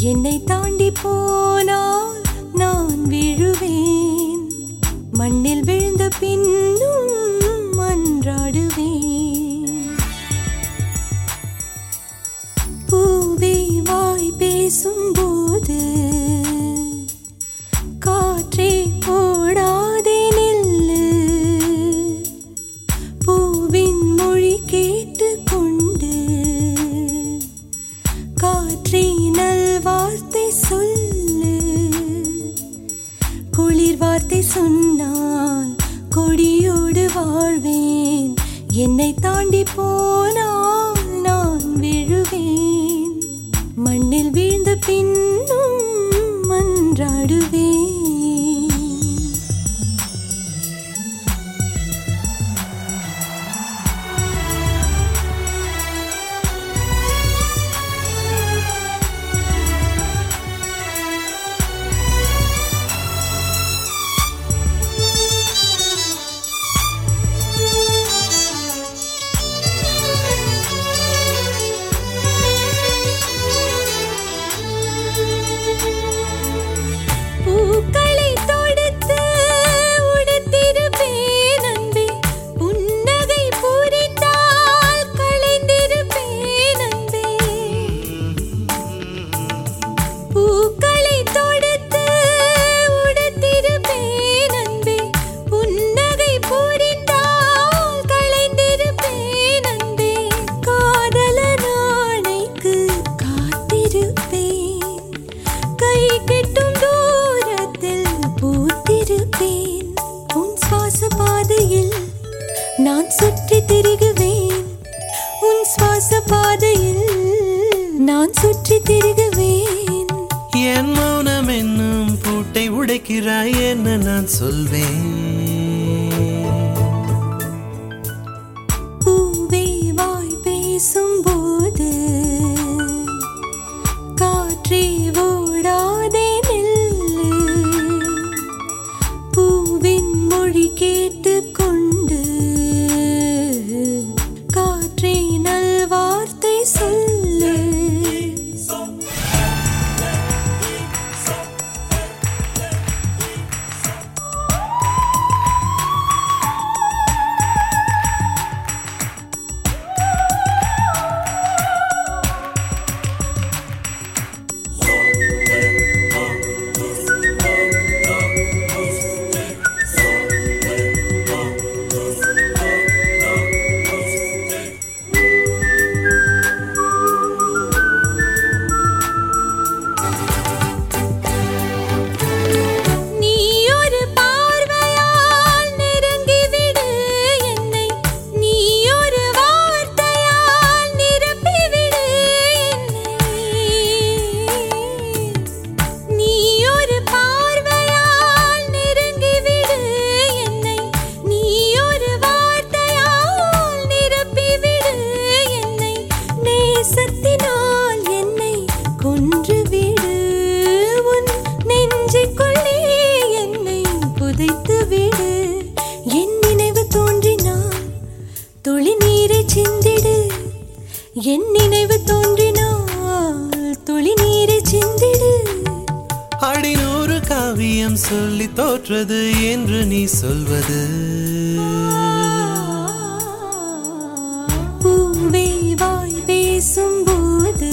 என்னை தாண்டி போனால் நான் விழுவேன். மண்ணில் விழுந்த பின்னும் மன்றாடுவேன் பூவே வாய் பேசும்போது வார்த்தை சொன்னால் கொடியோடு வாழ்வேன். என்னை தாண்டி போனால் நான் விழுவேன். மண்ணில் வீழ்ந்த பின்னும் மன்றாடுவேன். நான் சுற்றி திரிகுவேன். உன் சுவாச பாதையில் நான் சுற்றி திரிகுவேன். என் மௌனம் என்னும் பூட்டை உடைக்கிறாய் என்ன நான் சொல்வேன். நேசத்தினால் என்னை கொன்றுவிடு. உன் நெஞ்சுக்குள்ளே என்னை புதைத்து விடு என் நினைவு தோன்றினால் துளி நீரை சிந்திடு. என் நினைவு தோன்றினால் துளி நீரை சிந்திடு. அடிநூறு காவியம் சொல்லி தோற்றது என்று நீ சொல்வது. பேசும்போது